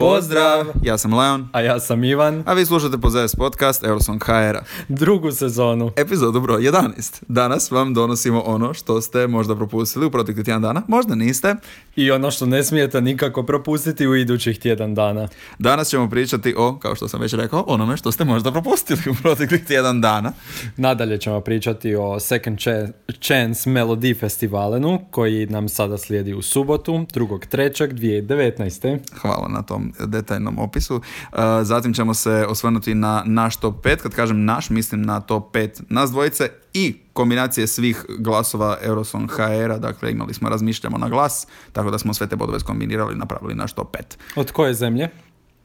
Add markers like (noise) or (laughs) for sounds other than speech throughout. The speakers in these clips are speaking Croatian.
Pozdrav! Ja sam Leon, A ja sam Ivan, a vi slušate Pozes podcast Eurosong HR-a. drugu sezonu. Epizodu broj 11. Danas vam donosimo ono što ste možda propustili u proteklih tjedan dana, možda niste. I ono što ne smijete nikako propustiti u idućih tjedan dana. Danas ćemo pričati o, kao što sam već rekao, onome što ste možda propustili u proteklih tjedan dana. Nadalje ćemo pričati o Second Cha- Chance Melody Festivalenu koji nam sada slijedi u subotu, 2.3.2019. Hvala na tom detaljnom opisu. Uh, Zatim ćemo se osvrnuti na naš top 5. Kad kažem naš, mislim na top 5 nas dvojice i kombinacije svih glasova Eurosong HR-a. Dakle, imali smo razmišljamo na glas, tako da smo sve te bodove skombinirali i napravili naš top 5. Od koje zemlje?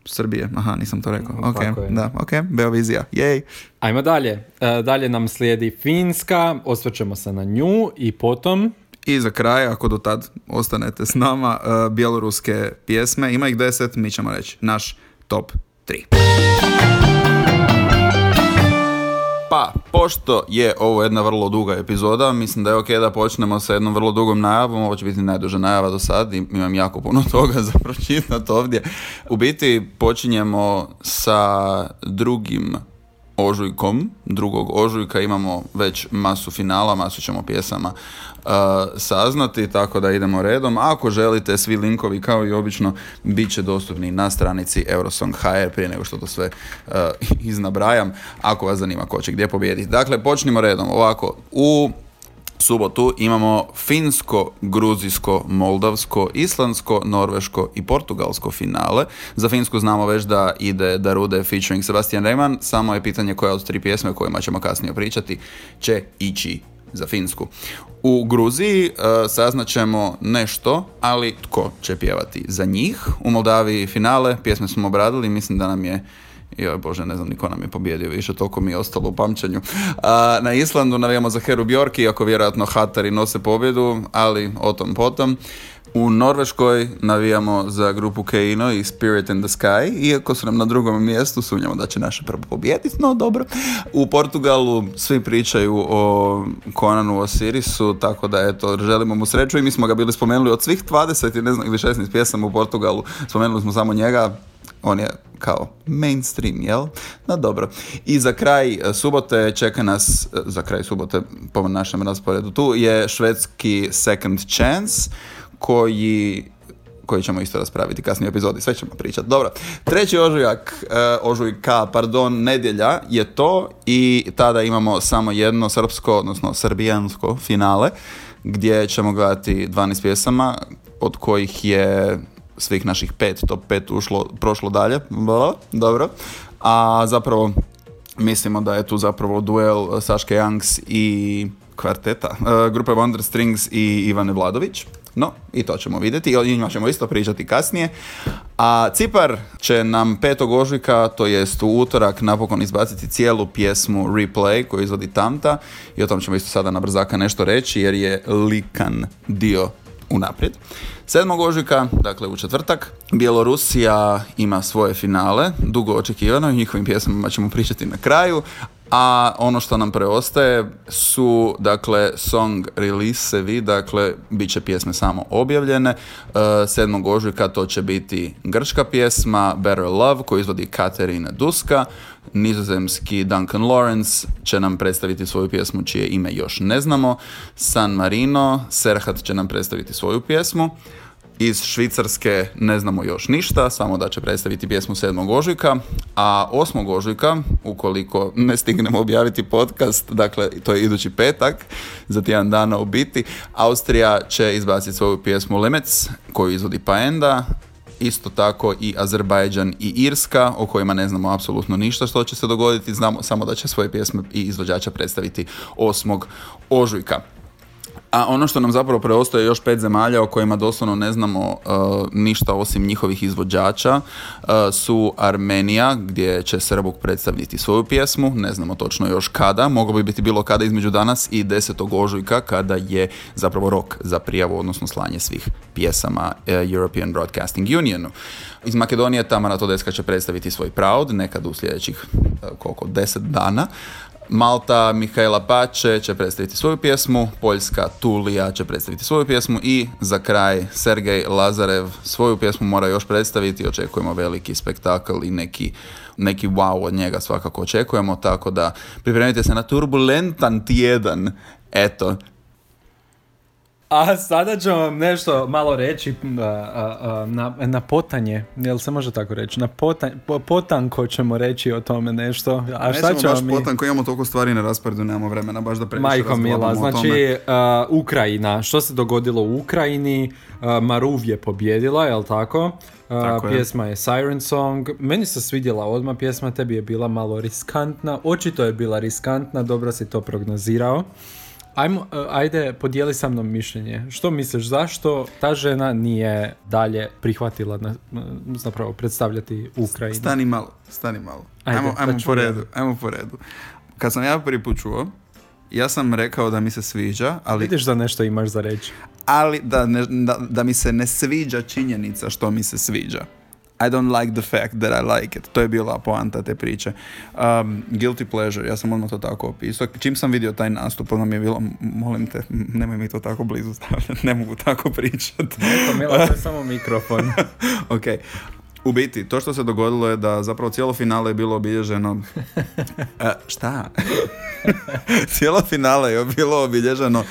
Srbije, aha, nisam to rekao. Ok, da, ok, Beovizija, jej. Ajmo dalje. E, dalje nam slijedi Finska, osvrćemo se na nju i potom... I za kraj, ako do tad ostanete s nama, uh, bjeloruske pjesme, ima ih deset, mi ćemo reći naš top 3. Pa, pošto je ovo jedna vrlo duga epizoda, mislim da je ok da počnemo sa jednom vrlo dugom najavom, ovo će biti najduža najava do sad, i imam jako puno (laughs) toga za pročitati ovdje. U biti počinjemo sa drugim ožujkom, drugog ožujka imamo već masu finala, masu ćemo pjesama uh, saznati, tako da idemo redom. Ako želite, svi linkovi kao i obično bit će dostupni na stranici Eurosong HR prije nego što to sve uh, (laughs) iznabrajam, ako vas zanima ko će gdje pobijediti. Dakle, počnimo redom. Ovako, u subotu imamo finsko, gruzijsko, moldavsko, islandsko, norveško i portugalsko finale. Za finsku znamo već da ide Darude featuring Sebastian Rehman, samo je pitanje koja od tri pjesme o kojima ćemo kasnije pričati će ići za Finsku. U Gruziji uh, saznaćemo nešto, ali tko će pjevati za njih. U Moldaviji finale, pjesme smo obradili, mislim da nam je Joj bože, ne znam ni ko nam je pobjedio više, toliko mi je ostalo u pamćenju. A, na Islandu navijamo za Heru Bjork, iako vjerojatno Hatari nose pobjedu, ali o tom potom. U Norveškoj navijamo za grupu Keino i Spirit in the Sky, iako su nam na drugom mjestu, sumnjamo da će naše prvo pobijediti, no dobro. U Portugalu svi pričaju o Conanu Osirisu, tako da eto, želimo mu sreću i mi smo ga bili spomenuli od svih 20 i ne znam, ili 16 pjesama u Portugalu, spomenuli smo samo njega, on je kao mainstream, jel? No dobro. I za kraj e, subote čeka nas, e, za kraj subote po našem rasporedu tu, je švedski Second Chance, koji koji ćemo isto raspraviti kasnije epizodi, sve ćemo pričati. Dobro, treći ožujak, e, ožujka, pardon, nedjelja je to i tada imamo samo jedno srpsko, odnosno srbijansko finale, gdje ćemo gledati 12 pjesama, od kojih je svih naših pet, top pet ušlo, prošlo dalje, dobro, a zapravo mislimo da je tu zapravo duel Saške Youngs i kvarteta, e, grupe Wonder Strings i Ivane Vladović. No, i to ćemo vidjeti, i o njima ćemo isto pričati kasnije. A Cipar će nam 5. ožujka, to jest u utorak, napokon izbaciti cijelu pjesmu Replay koju izvodi Tamta i o tom ćemo isto sada na brzaka nešto reći jer je likan dio unaprijed. 7. ožujka, dakle u četvrtak, Bjelorusija ima svoje finale, dugo očekivano, o njihovim pjesmama ćemo pričati na kraju, a ono što nam preostaje su, dakle, song release-evi, dakle, bit će pjesme samo objavljene. E, 7. ožujka to će biti grčka pjesma Better Love koju izvodi Katerina Duska, nizozemski Duncan Lawrence će nam predstaviti svoju pjesmu čije ime još ne znamo, San Marino, Serhat će nam predstaviti svoju pjesmu, iz Švicarske ne znamo još ništa, samo da će predstaviti pjesmu 7. ožujka, a 8. ožujka, ukoliko ne stignemo objaviti podcast, dakle to je idući petak, za tjedan dana u biti, Austrija će izbaciti svoju pjesmu Limits, koju izvodi Paenda, isto tako i Azerbajdžan i Irska, o kojima ne znamo apsolutno ništa što će se dogoditi, znamo samo da će svoje pjesme i izvođača predstaviti 8. ožujka. A ono što nam zapravo preostaje je još pet zemalja o kojima doslovno ne znamo uh, ništa osim njihovih izvođača uh, su Armenija gdje će Srbuk predstaviti svoju pjesmu, ne znamo točno još kada, moglo bi biti bilo kada između danas i 10. ožujka kada je zapravo rok za prijavu, odnosno slanje svih pjesama uh, European Broadcasting Unionu. Iz Makedonije Tamara Todeska će predstaviti svoj Proud nekad u sljedećih uh, koliko, 10 dana. Malta Mihaela Pače će predstaviti svoju pjesmu, Poljska Tulija će predstaviti svoju pjesmu i za kraj Sergej Lazarev svoju pjesmu mora još predstaviti, očekujemo veliki spektakl i neki, neki wow od njega svakako očekujemo, tako da pripremite se na turbulentan tjedan, eto, A sada ću vam nešto malo reći na, na potanje, jel se može tako reći? Na potanj, po- potanko ćemo reći o tome nešto. A šta Nećemo ćemo baš mi? potanko, imamo toliko stvari na rasporedu, nemamo vremena baš da previše Majko Mila, tome. znači Ukrajina, što se dogodilo u Ukrajini, A, Maruv je pobjedila, jel tako? Tako je. pjesma je Siren Song, meni se svidjela odmah pjesma, tebi je bila malo riskantna, očito je bila riskantna, dobro si to prognozirao. Ajmo, a, ajde, podijeli sa mnom mišljenje. Što misliš, zašto ta žena nije dalje prihvatila na, zapravo predstavljati Ukrajinu? Stani malo, stani malo. Ajde, ajmo, pa ajmo po redu, ajmo po redu. Kad sam ja prvi put čuo, ja sam rekao da mi se sviđa, ali, Vidiš da nešto imaš za reći. ali da, ne, da, da mi se ne sviđa činjenica što mi se sviđa. I don't like the fact that I like it. To je bila poanta te priče. Um, guilty pleasure, ja sam odmah to tako opisao. Čim sam vidio taj nastup, ono mi je bilo, "M- molim te, nemoj mi to tako blizu stavljati, ne mogu tako pričati. Mila, to je (laughs) samo mikrofon. (laughs) ok. U biti, to što se dogodilo je da zapravo cijelo finale je bilo obilježeno... (laughs) E, šta? cijelo finale je bilo obilježeno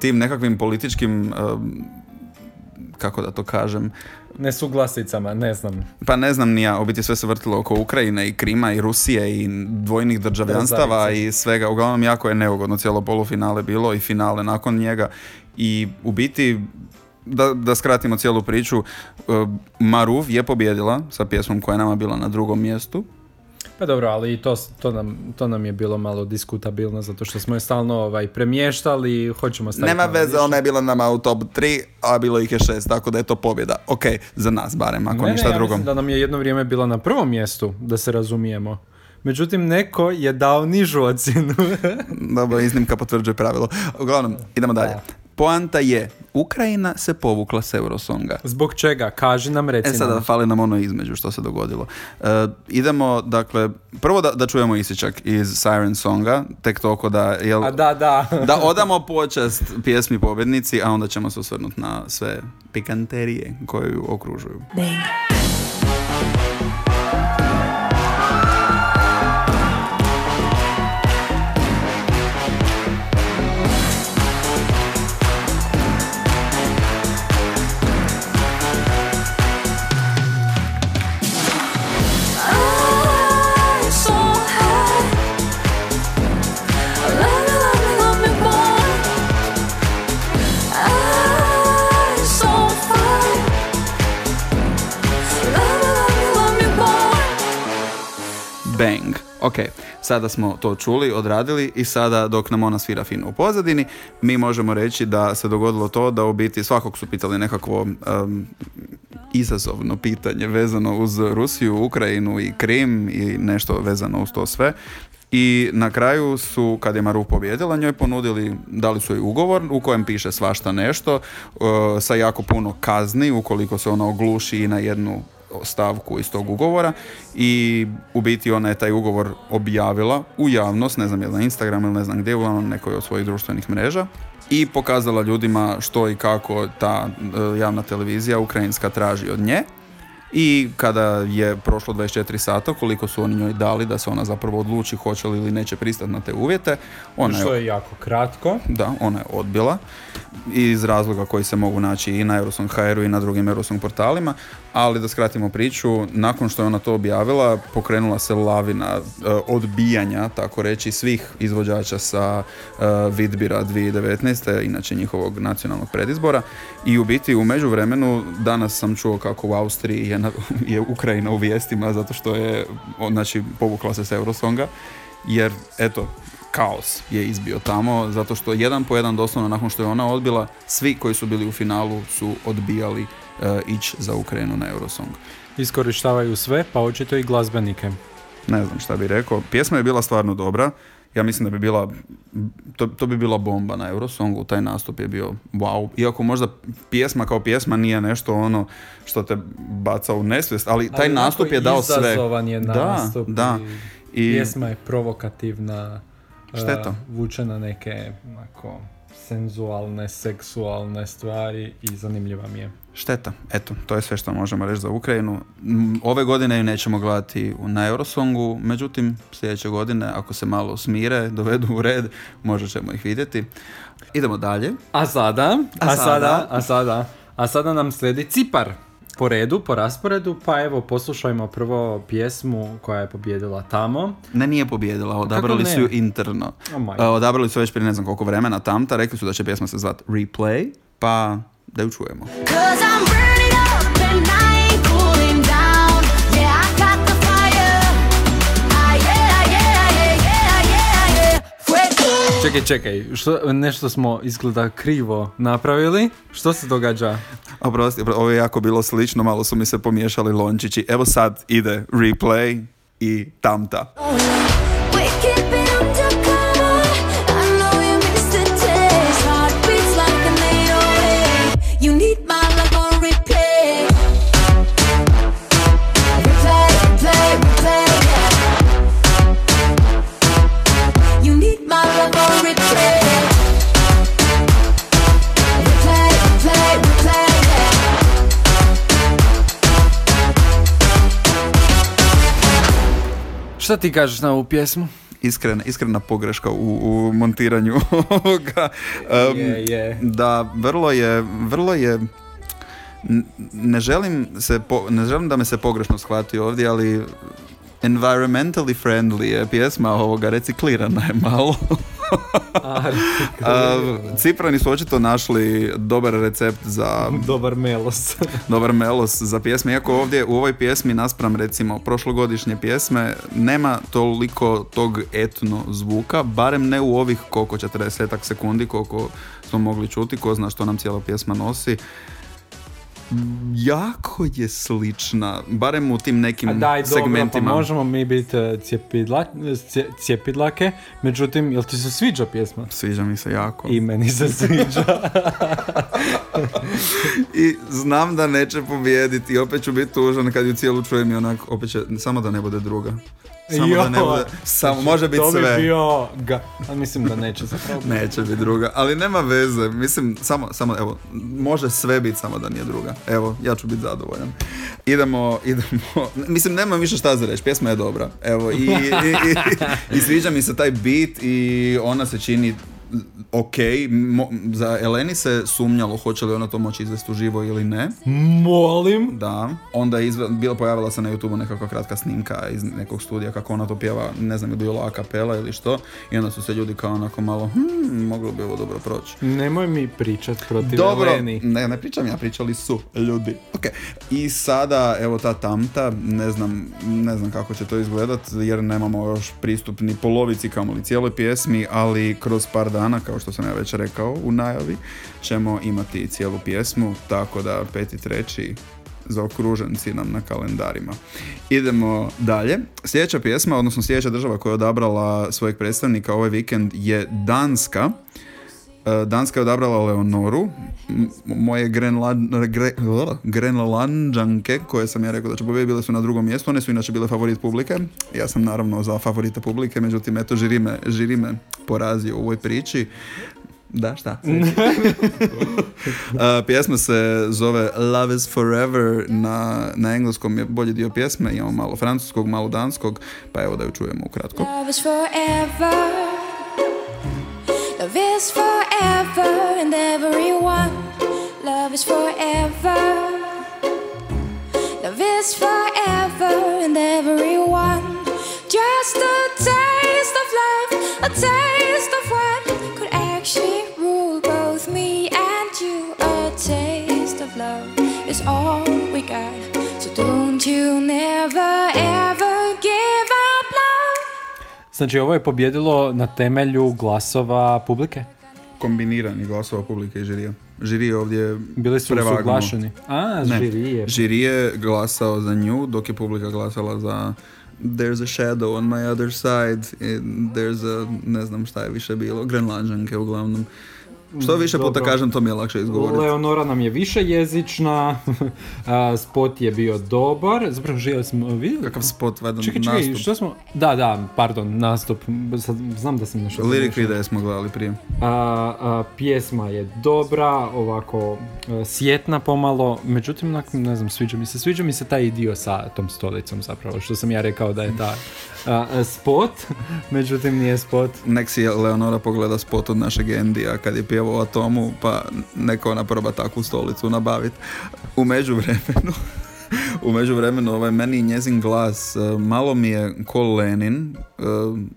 tim nekakvim političkim... e, kako da to kažem, Nesuglasicama, ne znam. pa ne znam ni ja, u biti sve se vrtilo oko Ukrajine i Krima i Rusije i dvojnih državljanstava i svega. Uglavnom jako je neugodno cijelo polufinale bilo i finale nakon njega i u biti da, da skratimo cijelu priču, uh, Maruv je pobjedila sa pjesmom koja je nama bila na drugom mjestu. Pa dobro, ali to, to, nam, to nam je bilo malo diskutabilno zato što smo je stalno ovaj, premještali hoćemo staviti Nema veze, ona je bila nama u top 3, a bilo ih je 6, tako da je to pobjeda. Ok, za nas barem, ako Ne, ništa ne, ja drugo. mislim da nam je jedno vrijeme bila na prvom mjestu, da se razumijemo. Međutim, neko je dao nižu ocjenu. (laughs) Dobro, iznimka potvrđuje pravilo. Uglavnom, idemo dalje. Poanta je, Ukrajina se povukla s Eurosonga. Zbog čega? Kaži nam, reci E sada nam. fali nam ono između što se dogodilo. E, idemo, dakle, prvo da, da čujemo isičak iz Siren Songa, tek toliko da, jel, A da, da. (laughs) da odamo počast pjesmi pobjednici, a onda ćemo se osvrnuti na sve pikanterije koje ju okružuju. I'm Ok, sada smo to čuli, odradili i sada dok nam ona svira fino u pozadini, mi možemo reći da se dogodilo to da u biti svakog su pitali nekakvo em, izazovno pitanje vezano uz Rusiju, Ukrajinu i Krim i nešto vezano uz to sve. I na kraju su, kad je Maru pobjedila, njoj ponudili, dali su joj ugovor u kojem piše svašta nešto, e, sa jako puno kazni ukoliko se ona ogluši i na jednu stavku iz tog ugovora i u biti ona je taj ugovor objavila u javnost, ne znam je na Instagram ili ne znam gdje, uglavnom nekoj od svojih društvenih mreža i pokazala ljudima što i kako ta e, javna televizija ukrajinska traži od nje i kada je prošlo 24 sata, koliko su oni njoj dali da se ona zapravo odluči hoće li ili neće pristati na te uvjete, ona Što je je jako kratko. da, ona je odbila iz razloga koji se mogu naći i na Eurosong HR-u i na drugim Eurosong portalima, ali da skratimo priču, nakon što je ona to objavila, pokrenula se lavina e, odbijanja, tako reći, svih izvođača sa e, Vidbira 2019. inače njihovog nacionalnog predizbora i u biti u međuvremenu danas sam čuo kako u Austriji je, na- (laughs) je Ukrajina u vijestima zato što je znači, povukla se s Eurosonga jer eto kaos je izbio tamo zato što jedan po jedan doslovno nakon što je ona odbila svi koji su bili u finalu su odbijali e, ići za Ukrajinu na Eurosong. Iskorištavaju sve, pa očito i glazbenike. Ne znam šta bi rekao. Pjesma je bila stvarno dobra. Ja mislim da bi bila, to, to bi bila bomba na Eurosongu, taj nastup je bio wow. Iako možda pjesma kao pjesma nije nešto ono što te baca u nesvijest, ali taj Ali nastup je dao sve. Izazovan je Da, nastup. da. I I pjesma je provokativna. Šteta. uh, vuče na neke onako, senzualne, seksualne stvari i zanimljiva mi je. Šteta. Eto, to je sve što možemo reći za Ukrajinu. Ove godine ju nećemo gledati na Eurosongu, međutim, sljedeće godine, ako se malo smire, (laughs) dovedu u red, možda ćemo ih vidjeti. Idemo dalje. A sada, A a, sada? sada, a sada, a sada nam slijedi Cipar. Po redu, po rasporedu, pa evo poslušajmo prvo pjesmu koja je pobjedila tamo. Ne, nije pobjedila, odabrali su ju interno. Oh odabrali su već prije ne znam koliko vremena tamta, rekli su da će pjesma se zvat Replay, pa da ju čujemo. Cause I'm burning up and I ain't cooling down. Yeah, I got the fire. Ah, yeah, yeah, yeah, yeah, yeah, yeah. Fuego. Čekaj, čekaj, što, nešto smo izgleda krivo napravili. Što se događa? Oprosti, opro- ovo je jako bilo slično, malo su mi se pomiješali lončići. Evo sad ide Replay i tamta. We're Šta ti kažeš na ovu pjesmu? Iskrena, iskrena pogreška u, u montiranju (laughs) ovoga. Um, Je, je. Da, vrlo je, vrlo je, ne želim, se po- ne želim da me se pogrešno shvati ovdje, ali environmentally friendly je pjesma ovoga, reciklirana je malo. A, (laughs) Ciprani su očito našli dobar recept za Dobar melos. (laughs) dobar melos za pjesme, iako ovdje u ovoj pjesmi naspram recimo prošlogodišnje pjesme nema toliko tog etno zvuka, barem ne u ovih koliko 40 sekundi koliko smo mogli čuti, ko zna što nam cijela pjesma nosi. Jako je slična, barem u tim nekim A daj, dobro, pa segmentima. možemo mi biti e, cijepidla, cije- cijepidlake, međutim, jel ti se sviđa pjesma? Sviđa mi se jako. I meni se sviđa. (laughs) I znam da neće pobijediti opet ću biti tužan kad ju cijelu čujem i onak, opet će, samo da ne bude druga. Samo da ne Jo. bude, samo, može biti to sve. bi bio ga... A mislim da neće zapravo. (laughs) Neće biti druga, ali nema veze, mislim, samo, samo, evo, može sve biti samo da nije druga. Evo, ja ću biti zadovoljan. Idemo, idemo, (laughs) mislim, nema više šta za reći, pjesma je dobra, evo, i, i, i, i sviđa mi se taj beat i ona se čini ok, mo- za Eleni se sumnjalo hoće li ona to moći izvesti uživo ili ne. Molim. Da, onda je izve- bila pojavila se na YouTubeu nekakva kratka snimka iz nekog studija kako ona to pjeva, ne znam je bilo a kapela ili što, i onda su se ljudi kao onako malo, hm, moglo bi ovo dobro proći. Nemoj mi pričat protiv Dobro, Eleni. ne, ne pričam ja, pričali su ljudi. Ok, i sada, evo ta tamta, ne znam, ne znam kako će to izgledat, jer nemamo još pristup ni polovici kamoli cijeloj pjesmi, ali kroz par dana, kao što sam ja već rekao u najavi, ćemo imati cijelu pjesmu, tako da peti treći zaokruženci nam na kalendarima. Idemo dalje. Sljedeća pjesma, odnosno sljedeća država koja je odabrala svojeg predstavnika ovaj vikend je Danska. E, Danska je odabrala Leonoru, moje Grenla- Gre, uh, Grenlandžanke, koje sam ja rekao da će pobijediti, bile su na drugom mjestu, one su inače bile favorit publike. Ja sam naravno za favorita publike, međutim, eto, žiri me, žiri me porazio u ovoj priči. Da, šta? (laughs) E, pjesma se zove Love is Forever, na, na engleskom je bolji dio pjesme, imamo malo francuskog, malo danskog, pa evo da ju čujemo ukratko. Love is forever. Love is forever and everyone. Love is forever. Love is forever and everyone. Znači ovo je pobjedilo na temelju glasova publike? Kombinirani glasova publike i žirija. Žiri je ovdje Bili su prevagnuo. usuglašeni. A, Ne, žiri je. žiri je glasao za nju, dok je publika glasala za There's a shadow on my other side, and there's a, ne znam šta je više bilo, Grenlandžanke uglavnom. Što više puta kažem, to mi je lakše izgovoriti. Leonora nam je više jezična, (laughs) spot je bio dobar, zapravo živjeli smo, vidjeli? Kakav spot, valjda Čekaj, čekaj, nastup. što smo, da, da, pardon, nastup, sad znam da sam nešto Lirik videa smo gledali prije. A, a, pjesma je dobra, ovako e, sjetna pomalo, međutim, ne znam, sviđa mi se, sviđa mi se taj dio sa tom stolicom zapravo, što sam ja rekao da je ta a, spot, međutim nije spot. Nek si Leonora pogleda spot od našeg Endija kad je pjevao o Atomu, pa neka ona proba takvu stolicu nabaviti. U međuvremenu, (laughs) u međuvremenu ovaj, meni njezin glas e, malo mi je ko Lenin,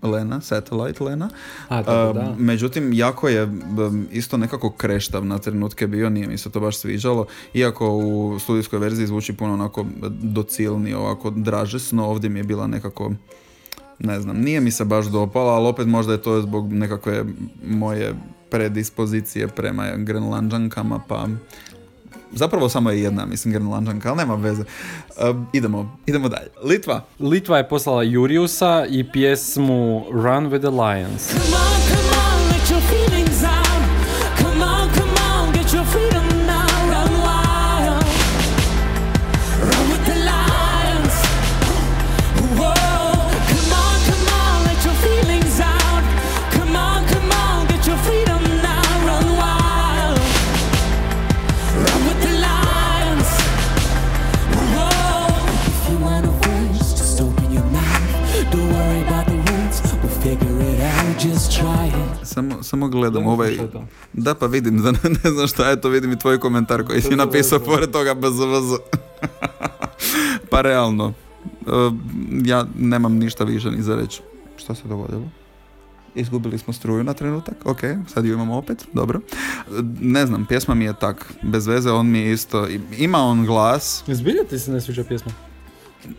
e, Lena, Satellite Lena. A, dobro, E, da. Međutim, jako je isto nekako kreštav na trenutke bio, nije mi se to baš sviđalo. Iako u studijskoj verziji zvuči puno onako docilnije, ovako dražesno, ovdje mi je bila nekako ne znam, nije mi se baš dopala, ali opet možda je to zbog nekakve moje predispozicije prema Grenlandžankama, pa zapravo samo je jedna, mislim, Grenlandžanka, ali nema veze. E, idemo, idemo dalje. Litva. Litva je poslala Juriusa i pjesmu Run with the Lions. Come on, come on, Samo, gledam Da, ovaj... Da, pa vidim, da ne, ne znam šta je to, vidim i tvoj komentar koji si napisao pored toga bez (laughs) pa realno, e, ja nemam ništa više ni za reći. Šta se dogodilo? Izgubili smo struju na trenutak, ok, sad ju imamo opet, dobro. Ne znam, pjesma mi je tak, bez veze, on mi je isto, ima on glas, Zbilja ti se ne sviđa pjesma?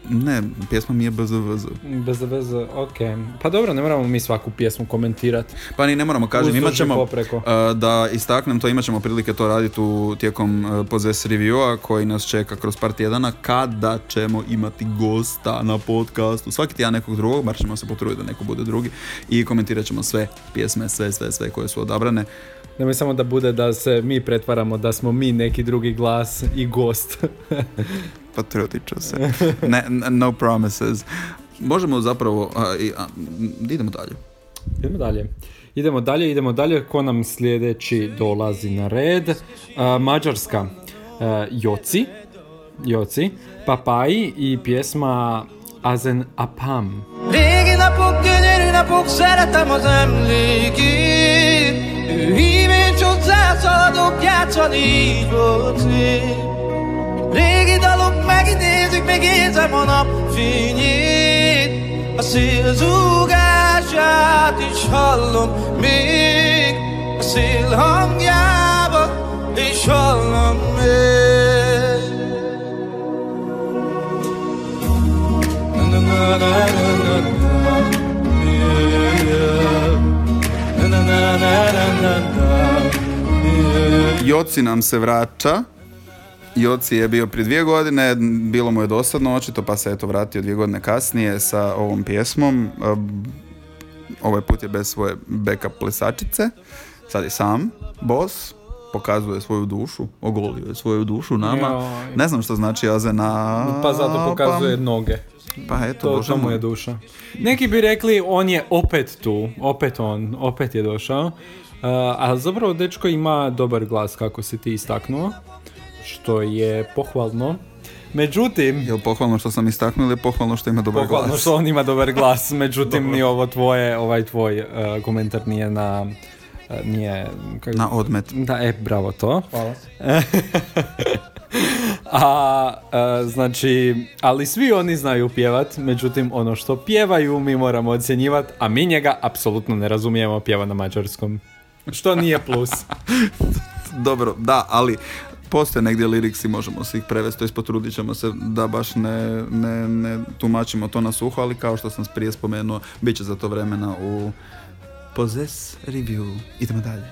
Ne, pjesma mi je bez veze. Bez veze, ok. Pa dobro, ne moramo mi svaku pjesmu komentirati. Pa ni ne moramo, kažem, imat ćemo, popreko. Uh, da istaknem to, imat ćemo prilike to raditi u, tijekom uh, Possess Reviewa koji nas čeka kroz par tjedana kada ćemo imati gosta na podcastu. Svaki tjedan nekog drugog, bar ćemo se potruditi da neko bude drugi i komentirat ćemo sve pjesme, sve, sve, sve koje su odabrane. Nemoj samo da bude da se mi pretvaramo da smo mi neki drugi glas i gost. (laughs) Potrudit ću se. Ne, no promises. Možemo zapravo, a, i, a, idemo dalje. idemo dalje. Idemo dalje, idemo dalje. Ko nam sljedeći dolazi na red? A, Mađarska. A, Joci. Joci. Papaji i pjesma Azen Apam. Régi napok, gyönyörű napok, szeretem az emlékét hívén csodszát szaladok, játszani így volt szép Régi dalok megidézik, még érzem a nap fényét A szél zúgását is hallom még A szél hangjában is hallom még. Joci nam se vraća. Joci je bio prije dvije godine, bilo mu je dosadno očito, pa se eto vratio dvije godine kasnije sa ovom pjesmom. Um, Ovaj put je bez svoje backup plesačice. Sad je sam, boss, pokazuje svoju dušu, ogolio je svoju dušu nama. Joj. Ne znam što znači Azena. Pa zato pokazuje noge. Pa eto, To, to mu je duša. Neki bi rekli on je opet tu, opet on, opet je došao. Uh, a zapravo dečko ima dobar glas kako si ti istaknuo, što je pohvalno. Međutim, Jel pohvalno što sam istaknuo ili je pohvalno što ima dobar pohvalno glas? što on ima dobar glas, (laughs) međutim ni ovo tvoje, ovaj tvoj uh, komentar nije na uh, nije kako- Na odmet. Da, e, bravo to. Hvala. (laughs) A, e, znači, ali svi oni znaju pjevat, međutim ono što pjevaju mi moramo ocjenjivati, a mi njega apsolutno ne razumijemo pjeva na mađarskom. Što nije plus. (laughs) Dobro, da, ali postoje negdje liriksi, možemo se ih prevesti, to jest potrudit ćemo se da baš ne, ne, ne tumačimo to na suho, ali kao što sam prije spomenuo, bit će za to vremena u Possess Review. Idemo dalje.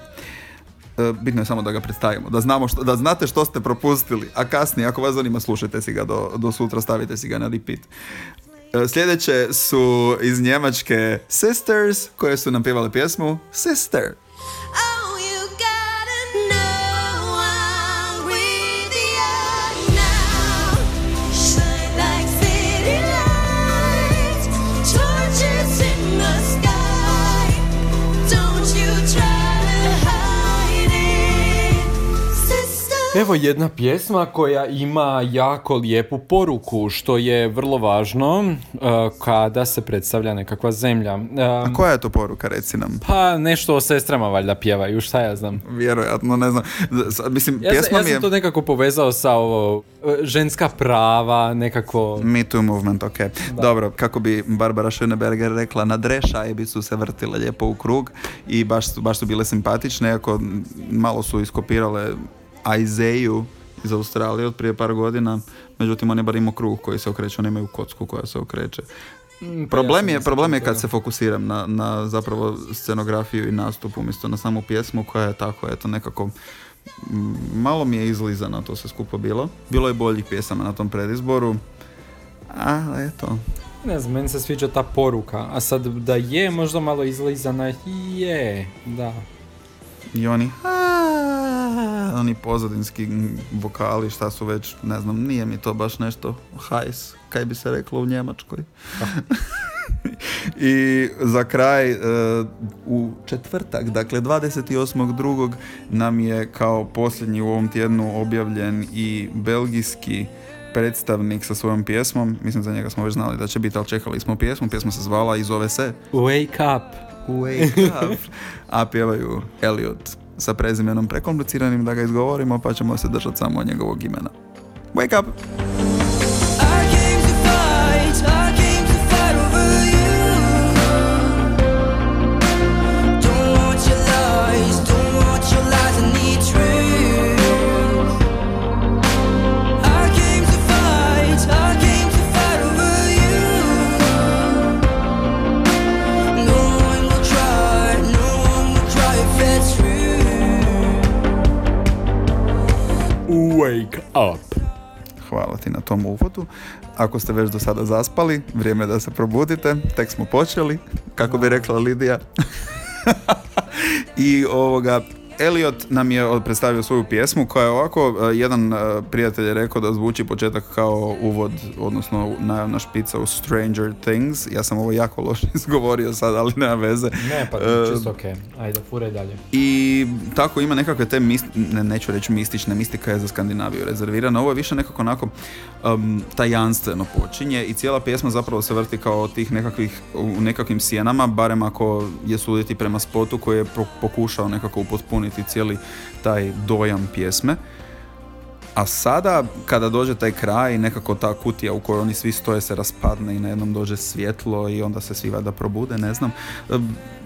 E, Bitno je samo da ga predstavimo, da, znamo što, da znate što ste propustili, a kasnije, ako vas zanima, slušajte si ga do, do sutra, stavite si ga na repeat. E, Sljedeće su iz Njemačke Sisters, koje su nam pjevale pjesmu Sister. Evo jedna pjesma koja ima jako lijepu poruku, što je vrlo važno uh, kada se predstavlja nekakva zemlja. Um, A koja je to poruka, reci nam? pa nešto o sestrama valjda pjevaju, šta ja znam. Vjerojatno, ne znam. Mislim, Ja, sam, pjesma ja mi sam je... to nekako povezao sa ovo, uh, ženska prava, nekako... Me Too movement, ok. Dobro, kako bi Barbara Schöneberger rekla, na drešajbi su se vrtile lijepo u krug i baš su, baš su bile simpatične, iako malo su iskopirale Aizeju iz Australije od prije par godina, međutim on je bar imao krug koji se okreće, oni imaju kocku koja se okreće. Mm, pa Problem ja je, problem je kad se fokusiram na, na zapravo scenografiju i nastup umjesto na samu pjesmu koja je tako, eto, nekako m, malo mi je izlizana to sve skupo bilo. Bilo je boljih pjesama na tom predizboru, a eto, Ne znam, meni se sviđa ta poruka, a sad da je možda malo izlizana, je, da. I oni "A", oni pozadinski vokali, šta su već, ne znam, nije mi to baš nešto hajs, kaj bi se reklo u Njemačkoj. (laughs) I za kraj, e, u četvrtak, dakle 28.2. nam je kao posljednji u ovom tjednu objavljen i belgijski predstavnik sa svojom pjesmom. Mislim, za njega smo već znali da će biti, ali čekali smo pjesmu. Pjesma se zvala i zove se Wake up. Wake Up. (laughs) A pjevaju Elliot sa prezimenom prekompliciranim da ga izgovorimo, pa ćemo se držati samo njegovog imena. Wake Up! Wake up. Hvala ti na tom uvodu. Ako ste već do sada zaspali, vrijeme je da se probudite. Tek smo počeli, kako bi rekla Lidija. (laughs) I ovoga, Elliot nam je predstavio svoju pjesmu koja je ovako, e, jedan e, prijatelj je rekao da zvuči početak kao uvod, odnosno najavna špica u Stranger Things. Ja sam ovo jako loše (laughs) izgovorio sad, ali nema veze. Ne, pa E, čisto okej. Ajde, furaj dalje. I tako ima nekakve te, mist, ne, neću reći mistične, mistika je za Skandinaviju rezervirana. Ovo je više nekako onako um, tajanstveno počinje i cijela pjesma zapravo se vrti kao tih nekakvih, u nekakvim sjenama, barem ako je suditi prema spotu koji je pokušao nekako upotpuniti cijeli taj dojam pjesme. A sada, kada dođe taj kraj, nekako ta kutija u kojoj oni svi stoje se raspadne i na jednom dođe svjetlo i onda se svi valjda probude, ne znam.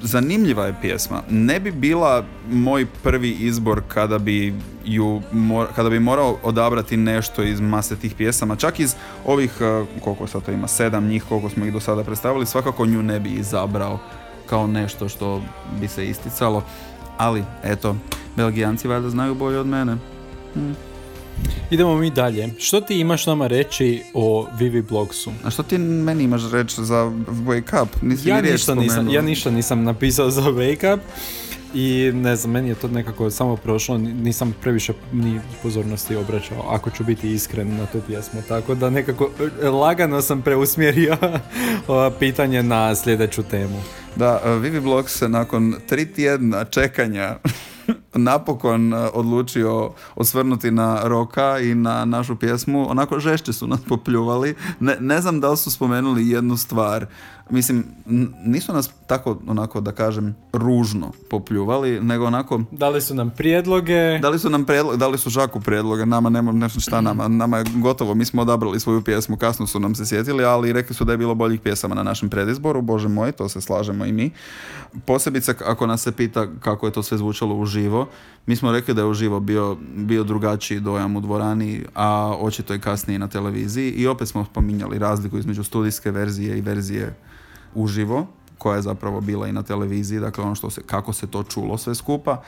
Zanimljiva je pjesma. Ne bi bila moj prvi izbor kada bi ju kada bi morao odabrati nešto iz mase tih pjesama. Čak iz ovih, e, koliko sad to ima, sedam njih, koliko smo ih do sada predstavili, svakako nju ne bi izabrao kao nešto što bi se isticalo. Ali, eto, Belgijanci valjda znaju bolje od mene. Idemo mi dalje. Što ti imaš nama reći o Vivi Blogsu? A što ti meni imaš reći za Wake Up? Nisi Ja ništa, nisam, ja ništa nisam napisao za Wake Up i ne znam, meni je to nekako samo prošlo, ni- nisam previše ni pozornosti obraćao, ako ću biti iskren na tu pjesmu, tako da nekako e, lagano sam preusmjerio (laughs) pitanje na sljedeću temu. Da, uh, Vivi Blok se nakon tri tjedna čekanja (laughs) napokon uh, odlučio osvrnuti na Roka i na našu pjesmu. Onako žešće su nas popljuvali. Ne, ne znam da li su spomenuli jednu stvar. Mislim, nisu nas tako, onako da kažem, ružno popljuvali, nego onako Dali su nam prijedloge, Dali su nam predlog, dali su Žaku predloge, nama nema nešto šta nama, nama je gotovo, mi smo odabrali svoju pjesmu, kasno su nam se sjetili, ali rekli su da je bilo boljih pjesama na našem predizboru, bože moj, to se slažemo i mi. Posebice ako nas se pita kako je to sve zvučalo uživo, mi smo rekli da je uživo bio, bio drugačiji dojam u dvorani, a očito i kasnije na televiziji i opet smo spominjali razliku između studijske verzije i verzije uživo, koja je zapravo bila i na televiziji, dakle ono što se, kako se to čulo sve skupa.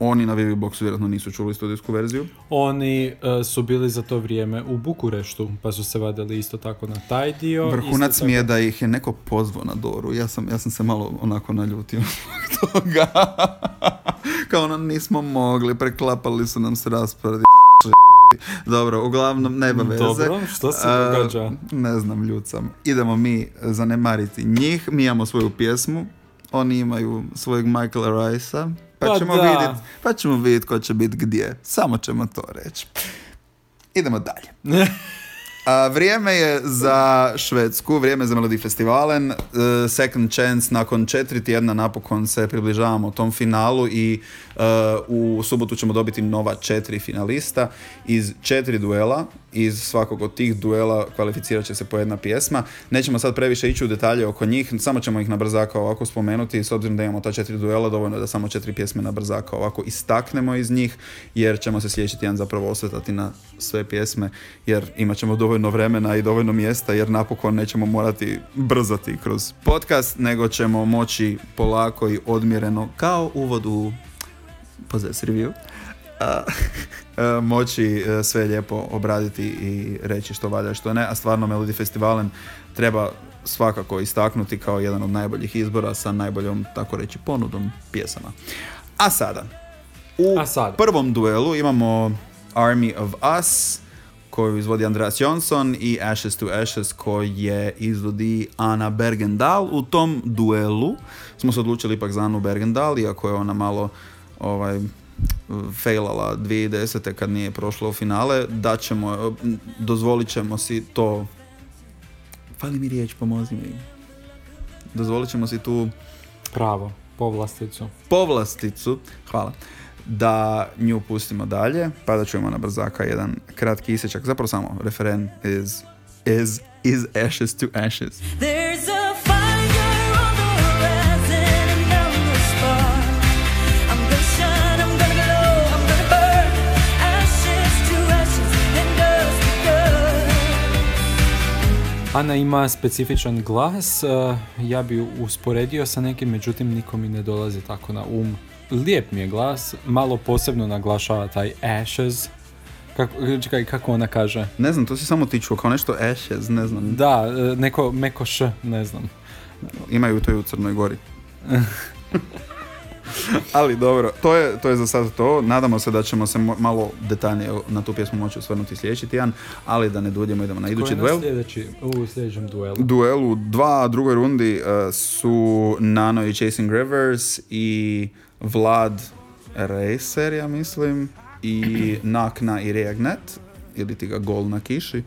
Oni na Vivi Boxu vjerojatno nisu čuli studijsku verziju. oni e, su bili za to vrijeme u Bukureštu, pa su se vadili isto tako na taj dio. Vrhunac mi je tako- da ih je neko pozvao na Doru. Ja sam, ja sam se malo onako naljutio (laughs) toga. Kao ono, nismo mogli, preklapali su nam se rasporedi. (laughs) Dobro, uglavnom, nema veze. Dobro, što se A, događa? Ne znam, ljud sam. Idemo mi zanemariti njih. Mi imamo svoju pjesmu. Oni imaju svojeg Michaela Rice-a. pa, Pa ćemo vidjeti pa ćemo vidjeti ko će biti gdje. Samo ćemo to reći. Idemo dalje. (laughs) A, vrijeme je za Švedsku, vrijeme je za Melodi Festivalen. E, second chance, nakon četiri tjedna napokon se približavamo tom finalu i e, u subotu ćemo dobiti nova četiri finalista iz četiri duela. Iz svakog od tih duela kvalificirat će se po jedna pjesma. Nećemo sad previše ići u detalje oko njih, samo ćemo ih na brzaka ovako spomenuti. S obzirom da imamo ta četiri duela, dovoljno da samo četiri pjesme na brzaka ovako istaknemo iz njih, jer ćemo se sljedeći tjedan zapravo osvetati na sve pjesme, jer imat ćemo dovoljno vremena i dovoljno mjesta, jer napokon nećemo morati brzati kroz podcast, nego ćemo moći polako i odmjereno, kao uvod u Possess Review, (laughs) moći e, sve lijepo obraditi i reći što valja što ne, a stvarno Melody Festivalen treba svakako istaknuti kao jedan od najboljih izbora sa najboljom, tako reći, ponudom pjesama. A sada, u A sada. prvom duelu imamo Army of Us, koju izvodi Andreas Johnson i Ashes to Ashes koje izvodi Ana Bergendal. U tom duelu smo se odlučili ipak za Anu Bergendal, iako je ona malo ovaj, failala 2010. kad nije prošla u finale, da ćemo, dozvolit ćemo si to fali mi riječ, pomozi mi. Dozvolit ćemo si tu Pravo, povlasticu. povlasticu, hvala, da nju pustimo dalje, pa da čujemo na brzaka jedan kratki isječak, zapravo samo referen is, is, is ashes to ashes. Ana ima specifičan glas, eh, ja bi usporedio sa nekim, međutim niko mi ne dolazi tako na um. Lijep mi je glas, malo posebno naglašava taj ashes. Kako, čekaj, kako ona kaže? Ne znam, to si samo ti čuo, kao nešto ashes, ne znam, Da, eh, neko meko š, ne znam. imaju to i u Crnoj Gori. (laughs) (laughs) Ali dobro, to je, to je za sad to. Nadamo se da ćemo se malo detaljnije na tu pjesmu moći osvrnuti sljedeći tjedan, ali da ne duljimo, idemo na idući duel. sljedeći, u sljedećem duelu? duelu dva drugoj rundi uh, su Nano i Chasing Rivers i Vlad Racer, ja mislim, i Nakna i Reagnet, ili ti ga gol na kiši,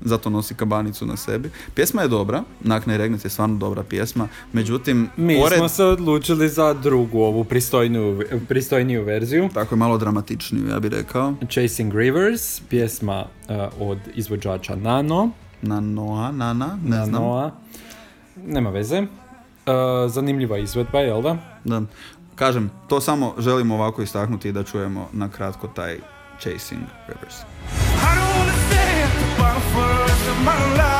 zato nosi kabanicu na sebi. Pjesma je dobra, Nakna i Reagnet je stvarno dobra pjesma, međutim, Mi pored, smo se odlučili za drugu, ovu pristojniju, pristojniju verziju. tako je malo dramatičniju, ja bih rekao, Chasing Rivers, pjesma eh, od izvođača Nano. na Noa, Nana, ne znam. Nanoa. Nema veze. Eh, zanimljiva izvedba, jel da? Da. Kažem, to samo želimo ovako istaknuti da čujemo na kratko taj Chasing Rivers. I don't wanna stay at the bottom for the rest of my life.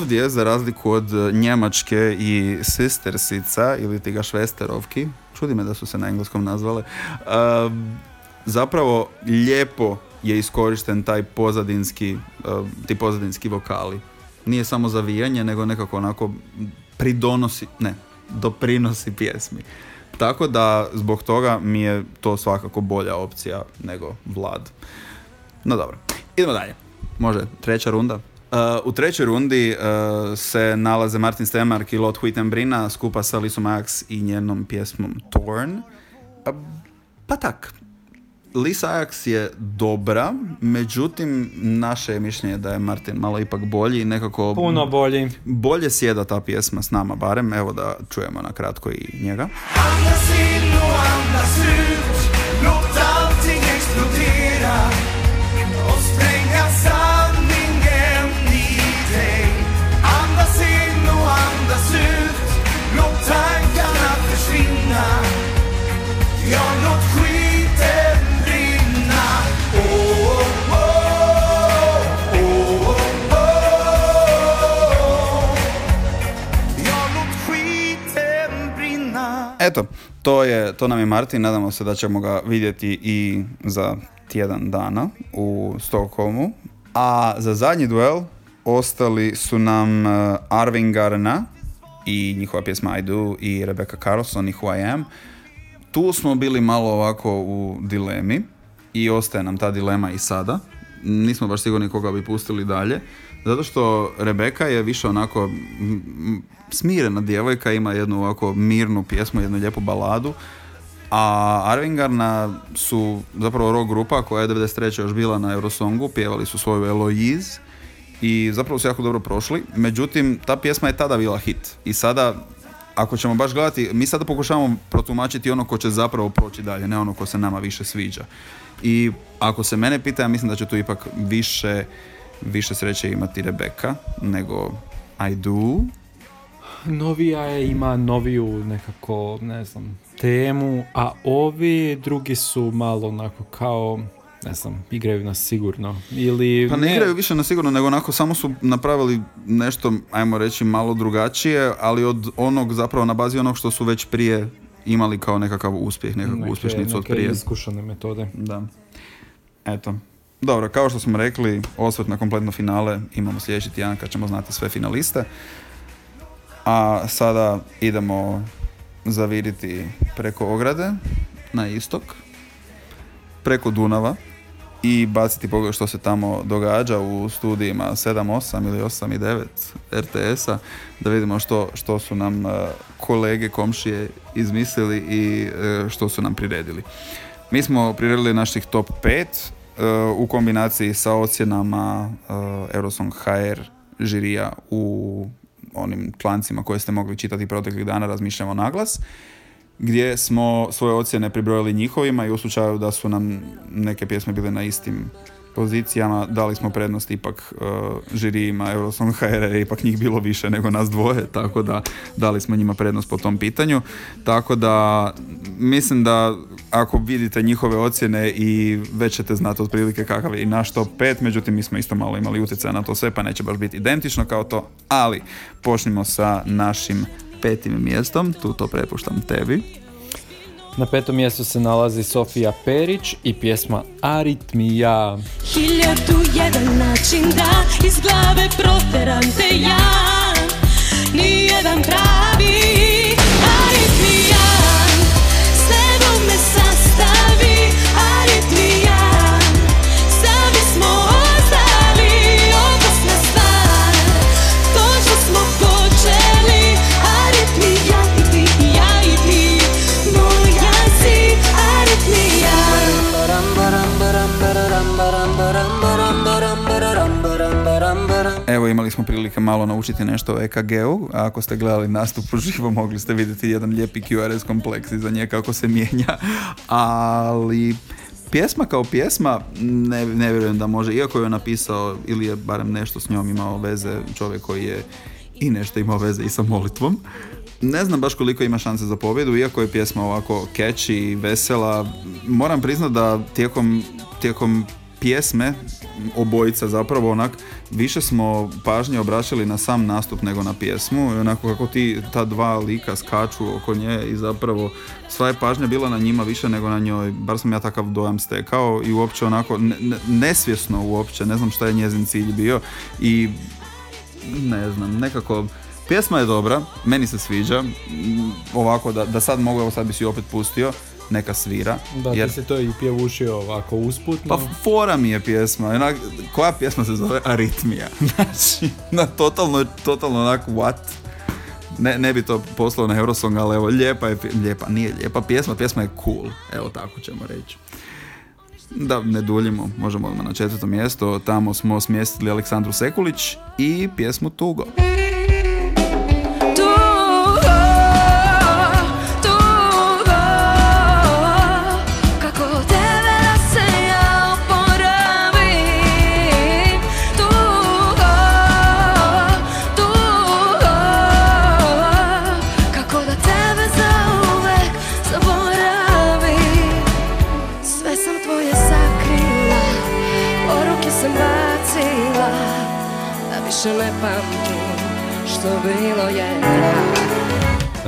Ovdje, za razliku od e, Njemačke i Sistersica, ili ti ga Švesterovki, čudi me da su se na engleskom nazvale, uh, zapravo lijepo je iskorišten taj pozadinski, uh, ti pozadinski vokali. Nije samo zavijanje, nego nekako onako pridonosi, ne, doprinosi pjesmi. Tako da zbog toga mi je to svakako bolja opcija nego Vlad. No dobro, idemo dalje. Može, treća runda. Uh, u trećoj rundi uh, se nalaze Martin Stenmark i Lot Huitenbrina skupa sa Lisom Ajax i njenom pjesmom Torn. Pa, pa tak, Lisa Ajax je dobra, međutim naše je mišljenje da je Martin malo ipak bolji i nekako Puno bolji. bolje sjeda ta pjesma s nama barem. Evo da čujemo na kratko i njega. Andas in och andas ut Eto, to, je, to nam je Martin, nadamo se da ćemo ga vidjeti i za tjedan dana u Stockholmu. A za zadnji duel ostali su nam uh, Arvin Garna i njihova pjesma I Do i Rebecca Carlson i Who I Am. Tu smo bili malo ovako u dilemi i ostaje nam ta dilema i sada. Nismo baš sigurni koga bi pustili dalje. Zato što Rebeka je više onako smirena djevojka, ima jednu ovako mirnu pjesmu, jednu lijepu baladu. A Arvingarna su zapravo rock grupa koja je 93. još bila na Eurosongu, pjevali su svoju Eloise i zapravo su jako dobro prošli. Međutim, ta pjesma je tada bila hit. I sada, ako ćemo baš gledati, mi sada pokušavamo protumačiti ono ko će zapravo proći dalje, ne ono ko se nama više sviđa. I ako se mene pita, ja mislim da će tu ipak više, više sreće imati Rebeka nego I do. Novija je, ima noviju nekako, ne znam, temu, a ovi drugi su malo onako kao, ne znam, igraju nas sigurno. Ili... Pa ne igraju više na sigurno, nego onako samo su napravili nešto, ajmo reći, malo drugačije, ali od onog zapravo na bazi onog što su već prije imali kao nekakav uspjeh, nekakvu neke- uspješnicu od neke prije. iskušane metode. Da. Eto. Dobro, kao što smo rekli, osvrt na kompletno finale imamo sljedeći tjedan kad ćemo znati sve finaliste. A sada idemo zaviriti preko ograde na istok, preko Dunava i baciti pogled što se tamo događa u studijima 7, 8 ili 8 i 9 RTS-a da vidimo što, što su nam eh, kolege komšije izmislili i eh, što su nam priredili. Mi smo priredili naših top 5 uh, u kombinaciji sa ocjenama uh, Eurosong HR žirija u onim člancima koje ste mogli čitati proteklih dana, razmišljamo naglas, gdje smo svoje ocjene pribrojili njihovima i u slučaju da su nam neke pjesme bile na istim pozicijama, dali smo prednost ipak uh, žirijima Eurosong HR, je ipak njih bilo više nego nas dvoje, tako da dali smo njima prednost po tom pitanju. Tako da mislim da ako vidite njihove ocjene i već ćete znati otprilike kakav je i naš top 5, međutim mi smo isto malo imali utjecaja na to sve, pa neće baš biti identično kao to, ali počnimo sa našim petim mjestom, tu to prepuštam tebi. Na petom mjestu se nalazi Sofija Perić i pjesma Aritmija. Hiljadu jedan način da iz glave proteram te ja Nijedan pravi smo prilike malo naučiti nešto o EKG-u, a ako ste gledali nastup uživo mogli ste vidjeti jedan lijepi QRS kompleks iza nje kako se mijenja, ali pjesma kao pjesma ne, ne vjerujem da može, iako je napisao ili je barem nešto s njom imao veze čovjek koji je i nešto imao veze i sa molitvom. Ne znam baš koliko ima šanse za pobjedu, iako je pjesma ovako catchy i vesela. Moram priznat da tijekom, tijekom pjesme, obojica zapravo onak, više smo pažnje obraćali na sam nastup nego na pjesmu. I onako kako ti ta dva lika skaču oko nje i zapravo sva je pažnja bila na njima više nego na njoj. Bar sam ja takav dojam stekao i uopće onako ne- ne- nesvjesno uopće, ne znam šta je njezin cilj bio i ne znam, nekako pjesma je dobra, meni se sviđa, ovako da, da sad mogu, evo sad bi si opet pustio, neka svira. Da, jer, ti se to i pjevušio ovako usputno. pa fora mi je pjesma, onak, koja pjesma se zove Aritmija, (laughs) znači, na totalno, totalno onak, what? Ne, ne bi to poslao na Eurosong, ali evo, lijepa je, lijepa, nije lijepa pjesma, pjesma je cool, evo tako ćemo reći. Da ne duljimo, možemo odmah na četvrto mjesto, tamo smo smjestili Aleksandru Sekulić i pjesmu Tugo. Tugo,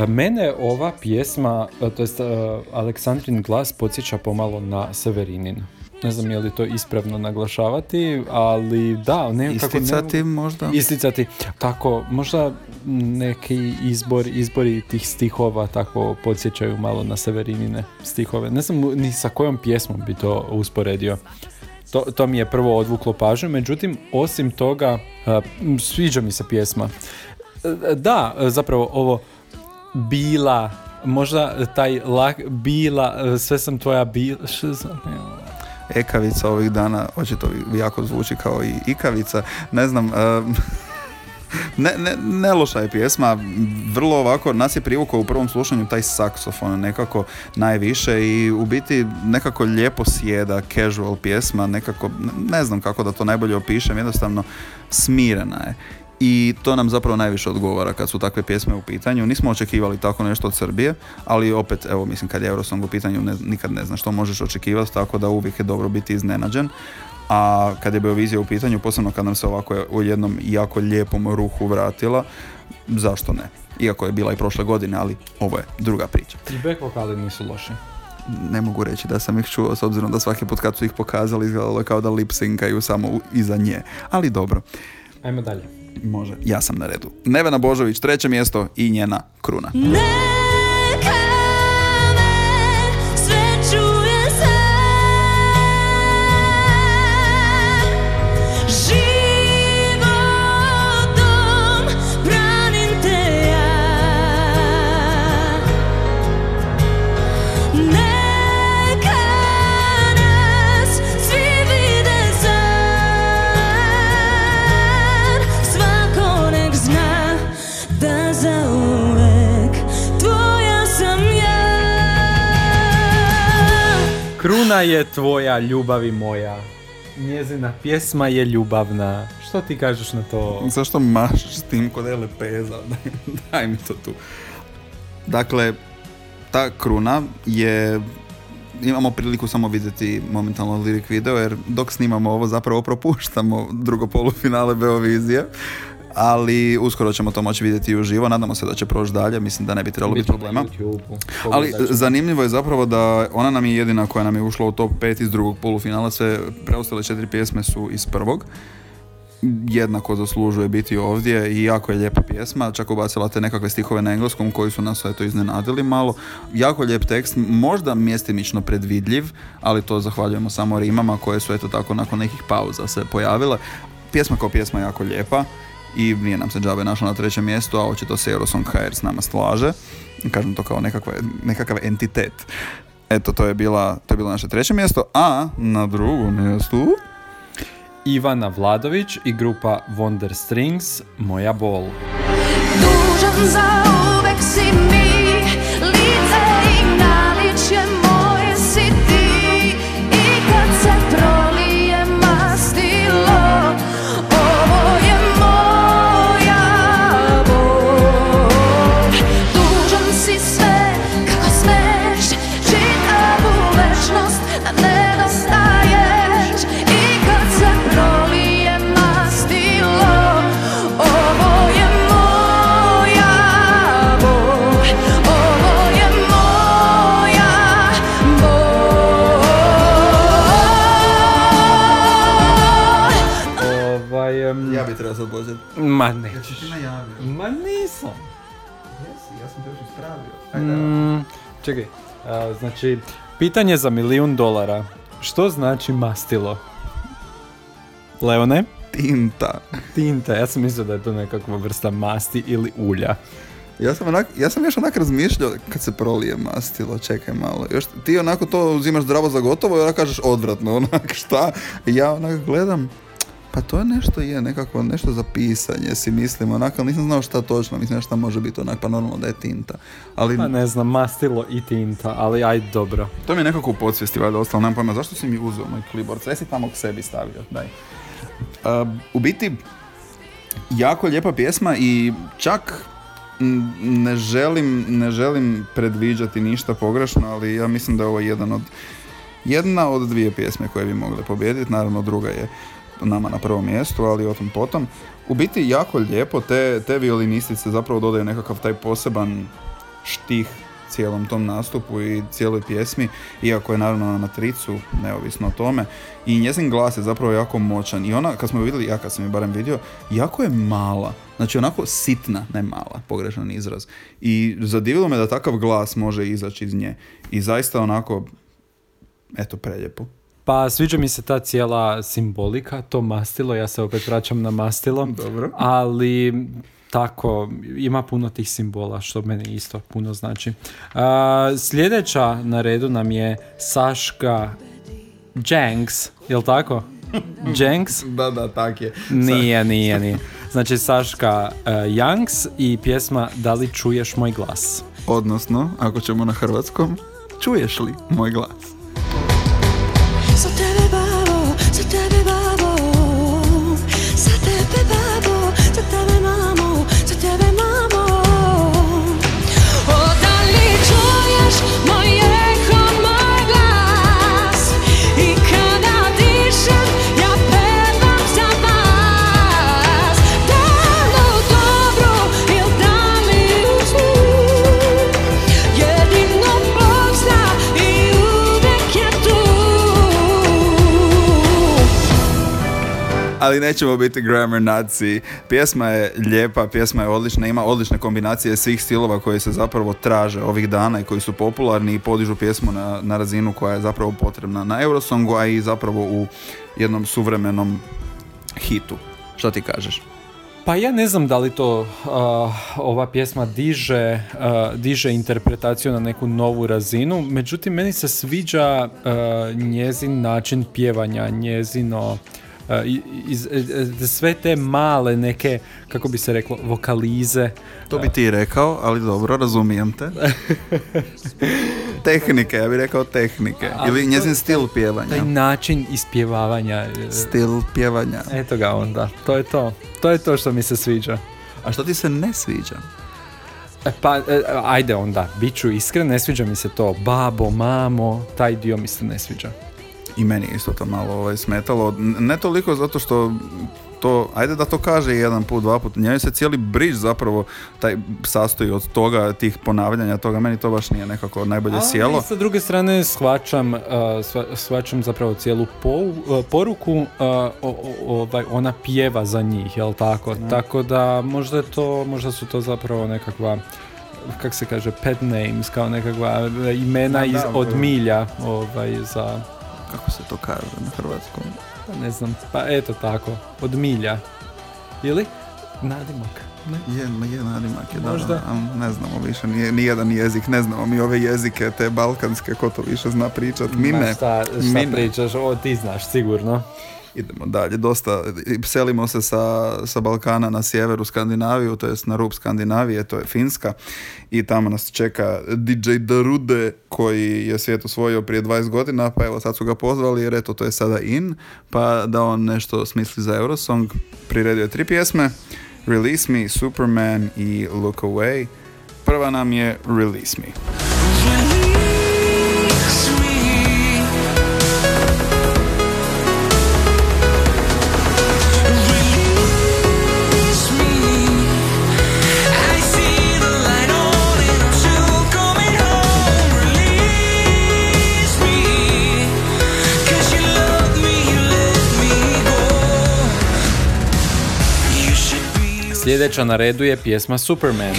Mene ova pjesma, e, to jest e, Aleksandrin glas podsjeća pomalo na Severinin. Ne znam je li to ispravno naglašavati, ali da, ne Isticati mogu- možda? Isticati, tako, možda neki izbor, izbori tih stihova tako podsjećaju malo na Severinine stihove. Ne znam ni sa kojom pjesmom bi to usporedio. To, to mi je prvo odvuklo pažnju, međutim, osim toga, m, sviđa mi se pjesma. E, Da, e, zapravo ovo bila, možda taj lak, bila, e, sve sam tvoja bila, što sam. Ekavica ovih dana očito jako zvuči kao i ikavica. Ne znam, em, ne, ne, ne loša je pjesma, vrlo ovako, nas je privukao u prvom slušanju taj saksofon nekako najviše i u biti nekako lijepo sjeda, casual pjesma, nekako, ne znam kako da to najbolje opišem, jednostavno smirena je. I to nam zapravo najviše odgovara kad su takve pjesme u pitanju. Nismo očekivali tako nešto od Srbije, ali opet, evo, mislim, kad je Eurosong u pitanju, ne, nikad ne znaš što možeš očekivati, tako da uvijek je dobro biti iznenađen. A kad je Beovizija u pitanju, posebno kad nam se ovako u jednom jako lijepom ruhu vratila, zašto ne? Iako je bila i prošle godine, ali ovo je druga priča. I back vokali nisu loši. Ne mogu reći da sam ih čuo, s obzirom da svaki put kad su ih pokazali, izgledalo je kao da lip samo iza nje. Ali dobro, Ajmo dalje. Može. Ja sam na redu. Nevena Božović, treće mjesto i njena kruna. Neka Kruna je tvoja, ljubavi moja. Njezina pjesma je ljubavna. Što ti kažeš na to? Zašto mašeš s tim kod LPZ-a? (laughs) Daj, daj mi to tu. Dakle, ta kruna je imamo priliku samo vidjeti momentalno lirik video jer dok snimamo ovo zapravo propuštamo drugo polufinale Beovizije ali uskoro ćemo to moći vidjeti i uživo. Nadamo se da će proći dalje. Mislim da ne bi trebalo biti problema. ali zanimljivo je zapravo da ona nam je jedina koja nam je ušla u top 5 iz drugog polufinala, sve preostale četiri pjesme su iz prvog. Jednako zaslužuje biti ovdje i jako je lijepa pjesma, čak ubacila te nekakve stihove na engleskom koji su nas eto iznenadili malo. Jako lijep tekst, možda mjestimično predvidljiv, ali to zahvaljujemo samo rimama koje su eto tako nakon nekih pauza se pojavile. Pjesma kao pjesma je jako lijepa i nije nam se džabe našla na trećem mjestu, a očito se Eurosong HR s nama slaže. Kažem to kao nekakva, nekakav entitet. Eto, to je, bila, to je bilo naše treće mjesto, a na drugom mjestu... Ivana Vladović i grupa Wonder Strings, Moja bol. Dužan za uvek si mi sad početi. Ma ne. ti najavio. Ma nisam. Jesi, ja sam te još ispravio. Mm, čekaj, a, znači, pitanje za milijun dolara. Što znači mastilo? Leone? Tinta. Tinta, ja sam mislio da je to nekakva vrsta masti ili ulja. Ja sam, onak, ja sam još onak razmišljao kad se prolije mastilo, čekaj malo. Još ti onako to uzimaš zdravo za gotovo i onda kažeš odvratno, onak šta? I ja onak gledam, pa to je nešto je, nekako nešto za pisanje si mislim, onak, ali nisam znao šta točno, mislim šta može biti onak, pa normalno da je tinta. Ali Pa ne znam, mastilo i tinta, ali aj dobro. to mi je nekako u podsvijesti, valjda ostalo, nemam pojma, zašto si mi uzeo moj klibor? Sve si tamo k sebi stavio, daj. Uh, u biti, jako lijepa pjesma i čak ne želim, ne želim predviđati ništa pogrešno, ali ja mislim da je ovo jedan od, jedna od dvije pjesme koje bi mogle pobijediti, naravno druga je nama na prvom mjestu, ali o tom potom. U biti jako lijepo, te, te violinistice zapravo dodaju nekakav taj poseban štih cijelom tom nastupu i cijeloj pjesmi, iako je naravno na matricu, neovisno o tome. I njezin glas je zapravo jako moćan. I ona, kad smo vidjeli, ja kad sam je barem vidio, jako je mala. Znači onako sitna, ne mala, pogrešan izraz. I zadivilo me da takav glas može izaći iz nje. I zaista onako, eto, preljepo. Pa sviđa mi se ta cijela simbolika, to mastilo, ja se opet vraćam na mastilo. Dobro. Ali tako, ima puno tih simbola, što meni isto puno znači. A, sljedeća na redu nam je Saška Jenks, jel tako? (laughs) Jenks? Da, da, tak je. Nije, nije, (laughs) nije. Znači Saška uh, Janks i pjesma Da li čuješ moj glas? Odnosno, ako ćemo na hrvatskom, čuješ li moj glas? Ali nećemo biti grammar naci. Pjesma je lijepa, pjesma je odlična, ima odlične kombinacije svih stilova koji se zapravo traže ovih dana i koji su popularni i podižu pjesmu na, na razinu koja je zapravo potrebna na Eurosongu, a i zapravo u jednom suvremenom hitu. Šta ti kažeš? Pa ja ne znam da li to uh, ova pjesma diže, uh, diže interpretaciju na neku novu razinu, međutim meni se sviđa uh, njezin način pjevanja, njezino iz- e, e, sve te male neke, kako bi se reklo, vokalize. To bi ti rekao, ali dobro, razumijem te. (laughs) tehnike, ja bih rekao tehnike. Ali Ili to- njezin stil pjevanja. Taj način ispjevavanja. e, Stil pjevanja. Eto ga onda, to je to. To je to što mi se sviđa. A što ti se ne sviđa? Pa, ajde onda, bit ću iskren, ne sviđa mi se to babo, mamo, taj dio mi se ne sviđa. I meni isto to malo ovaj, smetalo. Ne toliko zato što to, ajde da to kaže jedan put, dva put. Njoj se cijeli briž zapravo taj sastoji od toga, tih ponavljanja toga. Meni to baš nije nekako najbolje sjelo. Ali sa druge strane shvaćam, uh, shva- shvaćam zapravo cijelu pou- uh, poruku, uh, o- o- ovaj, ona pjeva za njih, jel tako? Tako da možda je to, možda su to zapravo nekakva kak se kaže, pet names, kao nekakva e, imena iz, od milja ovaj, za, Kako se to kaže na hrvatskom? pa ne znam, pa eto tako, od milja. Ili? Nadimak. Ne? Je, je nadimak je, da, Možda. da, a ne znamo više, nije, nijedan jezik, ne znamo mi ove jezike, te balkanske, ko to više zna pričat, mi ne. Šta, šta pričaš? O, ti znaš, sigurno. Idemo dalje, dosta, selimo se sa, sa Balkana na sjeveru Skandinaviju, to jest na rub Skandinavije, to je Finska i tamo nas čeka DJ Darude koji je svijet osvojio prije 20 godina, pa evo sad su ga pozvali jer eto to je sada in, pa da on nešto smisli za Eurosong, priredio je tri pjesme, Release Me, Superman i Look Away. Prva nam je Release Me. Sljedeća na redu je pjesma Superman.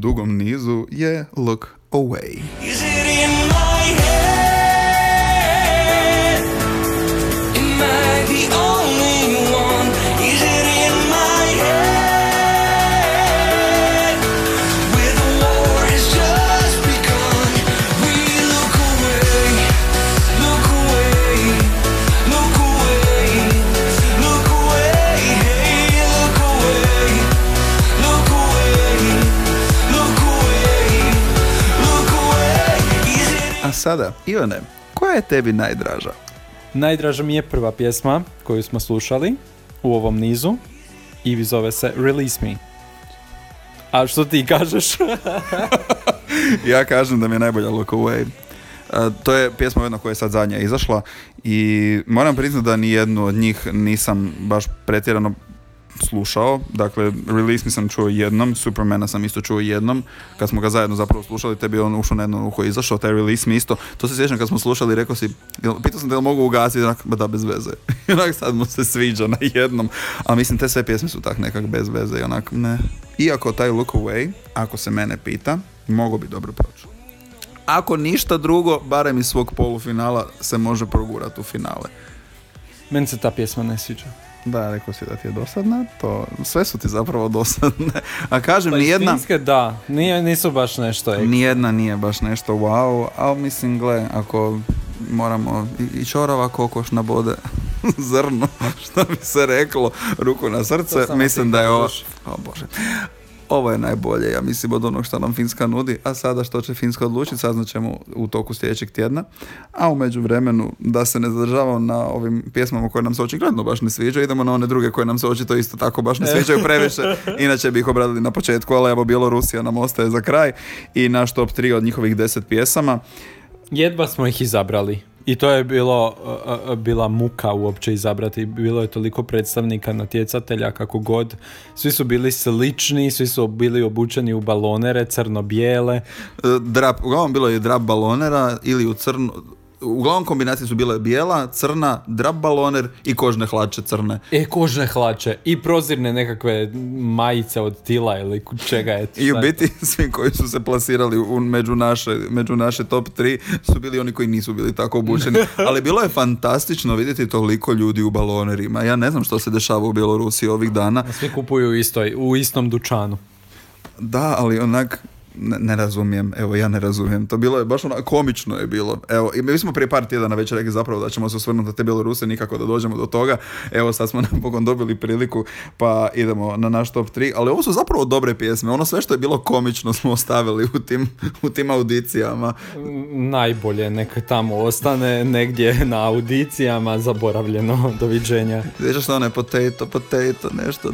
drugom nizu je Look Away. Sada, Ivane, koja je tebi najdraža? Najdraža mi je prva pjesma koju smo slušali u ovom nizu i zove se Release Me. A što ti kažeš? (laughs) ja kažem da mi je najbolja Look Away. A, to je pjesma jedna koja je sad zadnja izašla i moram priznati da ni jednu od njih nisam baš pretjerano slušao, dakle Release Me sam čuo jednom, Supermana sam isto čuo jednom, kad smo ga zajedno zapravo slušali, tebi je on ušao na jedno uho izašao, taj Release Me isto, to se sjećam kad smo slušali, rekao si, pitao sam te jel mogu ugasiti, onak, ba da, bez veze. (laughs) I onak sad mu se sviđa na jednom, a mislim te sve pjesme su tak nekak bez veze i onak, ne. Iako taj Look Away, ako se mene pita, mogu bi dobro proći. Ako ništa drugo, barem iz svog polufinala se može progurati u finale. Meni se ta pjesma ne sviđa. Da, rekao si da ti je dosadna, to sve su ti zapravo (laughs) dosadne. A kažem, Pa nijedna, Finske da, nije, nisu baš nešto. ek- nijedna nije baš nešto wow, ali mislim, gle, ako moramo i, i čorava kokoš na bode (laughs) zrno, (laughs) što bi se reklo, ruku na srce, mislim da je ovo, o bože, ovo je najbolje, ja mislim, od onog što nam Finska nudi, a sada što će Finska odlučiti, saznat ćemo u toku sljedećeg tjedna, a u međuvremenu, da se ne zadržavamo na ovim pjesmama koje nam se očigledno baš ne sviđaju, idemo na one druge koje nam se očito isto tako baš ne sviđaju previše, (laughs) inače bi ih obradili na početku, ali evo Bjelorusija nam ostaje za kraj i naš top 3 od njihovih 10 pjesama. Jedva smo ih izabrali. I to je bilo, uh, uh, bila muka uopće izabrati. Bilo je toliko predstavnika natjecatelja kako god. Svi su bili slični, svi su bili obučeni u balonere, crno-bijele. E, Drap, uglavnom bilo je drap balonera ili u crno, uglavnom kombinacije su bile bijela, crna, drap baloner i kožne hlače crne. E, kožne hlače i prozirne nekakve majice od tila ili čega je. I u biti (laughs) svi koji su se plasirali u, među, naše, među naše top 3 su bili oni koji nisu bili tako obučeni. (laughs) Ali bilo je fantastično vidjeti toliko ljudi u balonerima. Ja ne znam što se dešava u Bjelorusiji ovih dana. Svi kupuju u, istoj, u istom dućanu. Da, ali onak ne, ne razumijem, evo ja ne razumijem. To bilo je baš ono komično je bilo. Evo, i mi smo prije par tjedana već rekli zapravo da ćemo se osvrnuti na te Bjeloruse nikako da dođemo do toga. Evo sad smo (laughs) napokon dobili priliku pa idemo na naš top 3. Ali ovo su zapravo dobre pjesme. Ono sve što je bilo komično smo ostavili u tim, u tim audicijama. Najbolje neka tamo ostane negdje na audicijama zaboravljeno. Doviđenja. Sjećaš što je potato, potato, nešto.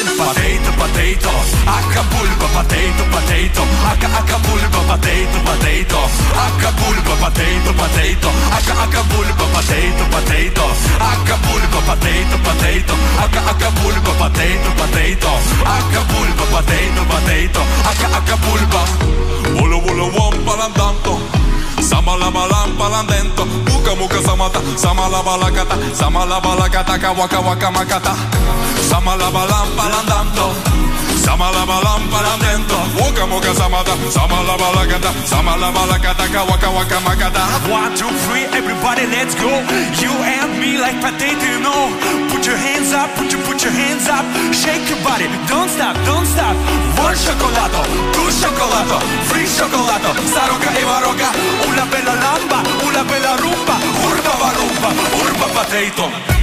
Potato, potato, Acapulco, potato, potato, Aca, Acapulco, potato, potato, Acapulco, potato, potato, Aca, Acapulco, potato, potato, Acapulco, potato, potato, Aca, Acapulco, potato, potato, Acapulco, potato, potato, Aca, Acapulco. Bolo, bolo, wom, palantanto. sama lava lampa lan dentro. Muka muka samata sama lava lakata sama lava lakata kawaka waka makata. Sama lava lampa lan dentro Sama la balam palandento Muka muka samata. Sama la balakata Sama la balakata Kawaka waka makata. One, two, three, everybody let's go. You and me like potato, you know Put your hands up, put your, put your hands up. Shake your body, don't stop, don't stop. One cioccolato, two cioccolato Free cioccolato, Saroka e Maroka Una bella lamba, una bella rumba. Urba va rumba, urba potato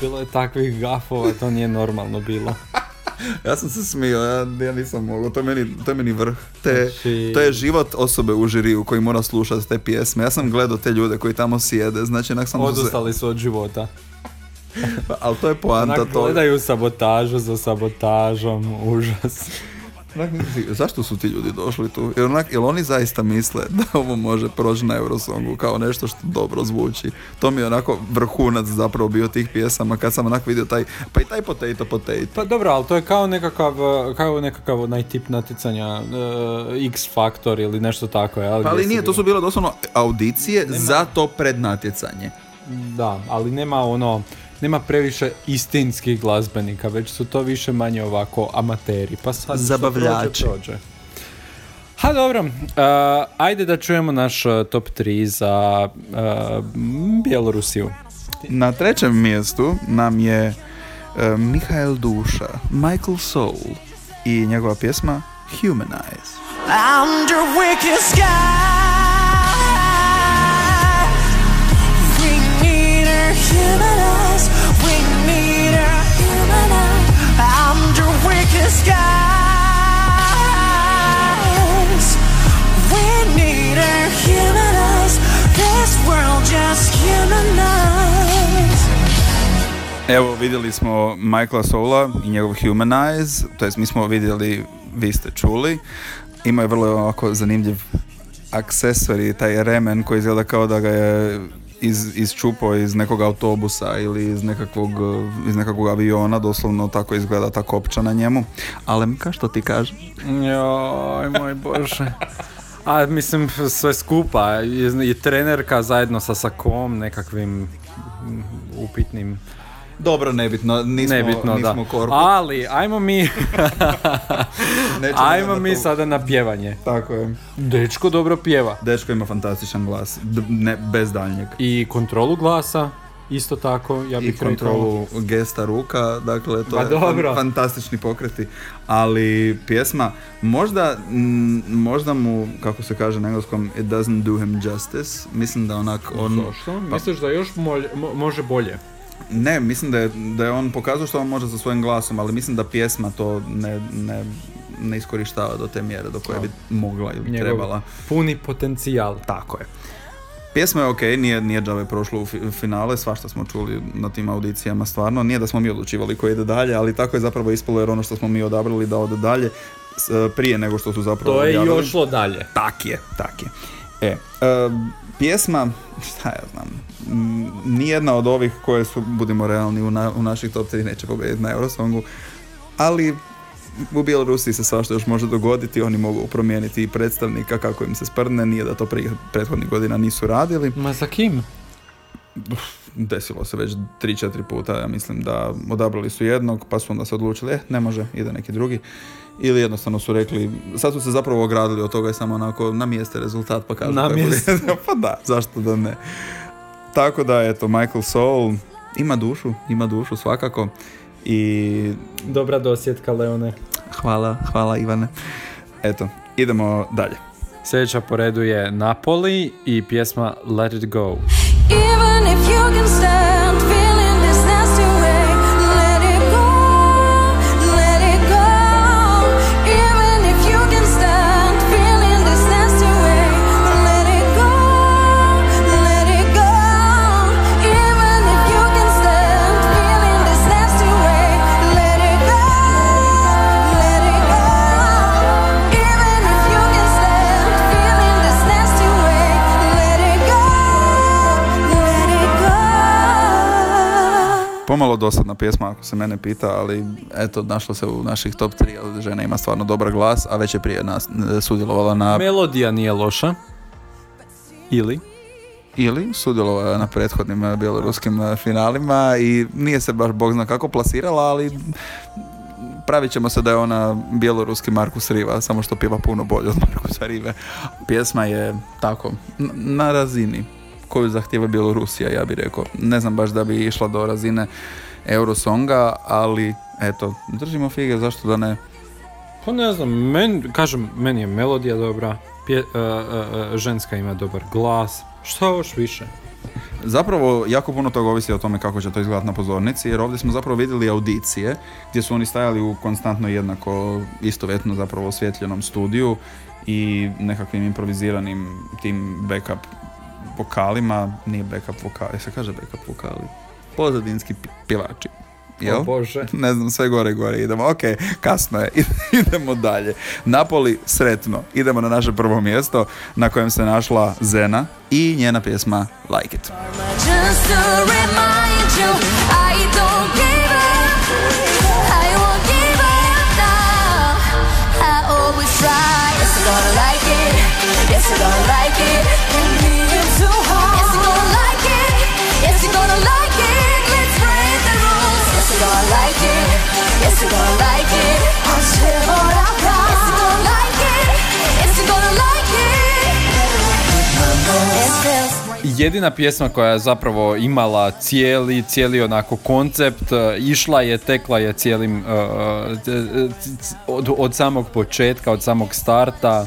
Bilo je takvih gafova, to nije normalno bilo. (laughs) Ja sam se smio, ja, ja nisam mogao, to je meni, to je meni vrh. Te, Znači- To je život osobe u žiriju koji mora slušati te pjesme. Ja sam gledao te ljude koji tamo sjede, znači onak sam... Odustali su od života. (laughs) Pa, ali to je poanta toga. gledaju sabotažu za sabotažom, (laughs) užas. Onak zašto su ti ljudi došli tu? Jer, onak, jel oni zaista misle da ovo može proći na Eurosongu kao nešto što dobro zvuči? To mi je onako vrhunac zapravo bio tih pjesama kad sam onak vidio taj, pa i taj potato potato. Pa dobro, ali to je kao nekakav, kao nekakav onaj tip natjecanja eh, X Factor ili nešto tako. Je, Pa ali nije, to su bile doslovno audicije za to prednatjecanje. Da, ali nema ono, nema previše istinskih glazbenika, već su to više manje ovako amateri. Pa sad što Zabavljači. prođe, prođe. Ha dobro, uh, ajde da čujemo naš uh, top 3 za uh, Bjelorusiju. Na trećem mjestu nam je e, Mihael Duša, Michael Soul i njegova pjesma Humanize. Under wicked sky, skies. We need a human. This world just human eyes. Evo vidjeli smo Michaela Sola i njegov Human Eyes, to jest mi smo vidjeli, vi ste čuli. Ima je vrlo ovako zanimljiv aksesor i taj remen koji izgleda kao da ga je iz, isčupao iz nekog autobusa ili iz nekakvog, eh, iz nekakvog aviona, doslovno tako izgleda ta kopča na njemu. Ali ka što ti kažeš? Joj, moj bože. A mislim sve skupa i trenerka zajedno sa sakom nekakvim mm, upitnim Dobro, nebitno, nismo, nebitno nismo da. korpu. Ali ajmo mi (laughs) ajmo mi to. sada na pjevanje. Tako je. Dečko dobro pjeva Dečko ima fantastičan glas, d- ne, bez daljnjeg. i kontrolu glasa isto tako, ja I bih rekao. kontrolu gesta ruka, dakle to Ma je dobro. fan- fantastični pokreti, ali pjesma možda, možda mu, kako se kaže na engleskom, it doesn't do him justice, mislim da onak on... Zašto? Pa- Misliš da još molje- mo- može bolje? Ne, mislim da je, da je on pokazao što on može sa svojim glasom, ali mislim da pjesma to ne, ne, ne iskorištava do te mjere do koje bi mogla ili Njegov trebala. puni potencijal. Tako je. Pjesma je ok, nije, nije Džave prošlo u fi- finale, svašta smo čuli na tim audicijama stvarno. Nije da smo mi odlučivali ko ide dalje, ali tako je zapravo ispalo jer ono što smo mi odabrali da ode dalje s- prije nego što su zapravo To je i ošlo dalje. Tak je, tak je. E, e, pjesma, (laughs) šta ja znam, nijedna od ovih koje su, budimo realni, u, na, u naših top 3 neće pobijediti na Eurosongu, ali u Bjelorusiji se svašta još može dogoditi, oni mogu promijeniti i predstavnika kako im se sprdne, nije da to prije prethodnih godina nisu radili. Ma za kim? Desilo se već 3-4 puta, ja mislim da odabrali su jednog, pa su onda se odlučili, eh, ne može, ide neki drugi. Ili jednostavno su rekli, sad su se zapravo ogradili od toga i samo onako namijeste rezultat pa kažu. je. (laughs) pa da, zašto da ne. Tako da, eto, Michael Soul ima dušu, ima dušu svakako. I Dobra dosjetka, Leone. hvala, hvala Ivane. Eto, idemo dalje. Sljedeća po redu je Napoli i pjesma Let It Go. Even if you can stand Pomalo dosadna pjesma ako se mene pita, ali eto, našla se u naših top 3, ali žena ima stvarno dobar glas, a već je prije nas e, sudjelovala na Melodija nije loša. Ili? ili sudjelovala je na prethodnim e, bjeloruskim e, finalima i nije se baš bog zna kako plasirala, ali pravit ćemo se da je ona bjeloruski Markus Riva, samo što pjeva puno bolje od Markusa Rive. Pjesma je tako, na razini koju zahtjeva Bjelorusija, ja bih rekao. Ne znam baš da bi išla do razine Eurosonga, ali eto, držimo fige, zašto da ne. Pa ne znam, men, kažem, meni je melodija dobra, pje, e, e, ženska ima dobar glas, šta još više? Zapravo, jako puno toga ovisi o tome kako će to izgledati na pozornici, jer ovdje smo zapravo vidjeli audicije gdje su oni stajali u konstantno jednako istovjetno zapravo osvjetljenom studiju i nekakvim improviziranim tim backup vokalima, nije backup vokali, se kaže backup vokali, pozadinski pi- pjevači. Jel? O Bože. (laughs) Ne znam, sve gore i gore idemo. Ok, kasno je, (laughs) idemo dalje. Napoli, sretno. Idemo na naše prvo mjesto na kojem se našla Zena i njena pjesma Like It. You, I don't give up. Jedina pjesma koja je zapravo imala cijeli, cijeli onako koncept, e, išla je, tekla je cijelim, c- od, od samog početka, od samog starta.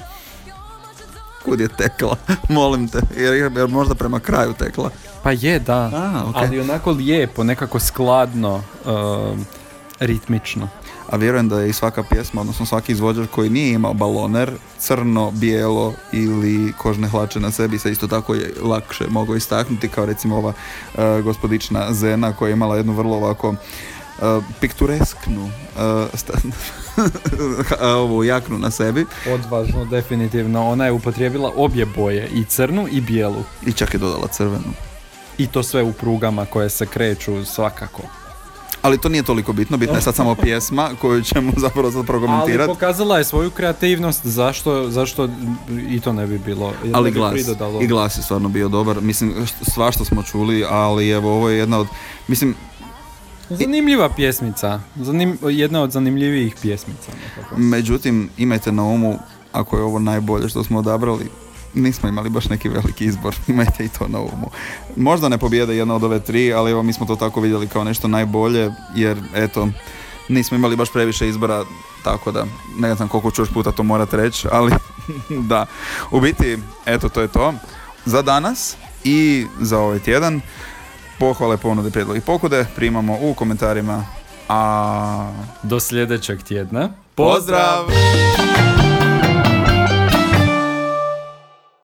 Kud je tekla? (laughs) Molim te, jer, jer možda prema kraju tekla. Pa je, da. A, ok. Ali onako lijepo, nekako skladno. e, ritmično. A vjerujem da je i svaka pjesma, odnosno svaki izvođač koji nije imao baloner, crno, bijelo ili kožne hlače na sebi se isto tako je lakše mogao istaknuti kao recimo ova e, gospodična Zena koja je imala jednu vrlo ovako e, pikturesknu sta- ovu jaknu na sebi Odvažno, definitivno. Ona je upotrijebila obje boje, i crnu i bijelu. i čak je dodala crvenu. I to sve u prugama koje se kreću svakako. Ali to nije toliko bitno, bitna je sad samo pjesma koju ćemo zapravo sad Ali prokomentirati. pokazala je svoju kreativnost, zašto, zašto i to ne bi bilo. jer Ali bi glas, pridodalo. i glas je stvarno bio dobar. Mislim, št- svašta smo čuli, ali evo, ovo je jedna od... Mislim, Zanimljiva pjesmica. Zanim, jedna od zanimljivijih pjesmica. nekako. međutim, imajte na umu, ako je ovo najbolje što smo odabrali, nismo imali baš neki veliki izbor, (laughs) imajte i to na umu. Možda ne pobjede jedna od ove tri, ali evo mi smo to tako vidjeli kao nešto najbolje, jer eto, nismo imali baš previše izbora, tako da ne znam koliko ću još puta to morat reći, ali (laughs) da. U biti, eto, to je to. Za danas i za ovaj tjedan pohvale, ponude, prijedloge i pokude primamo u komentarima. A Do sljedećeg tjedna. pozdrav!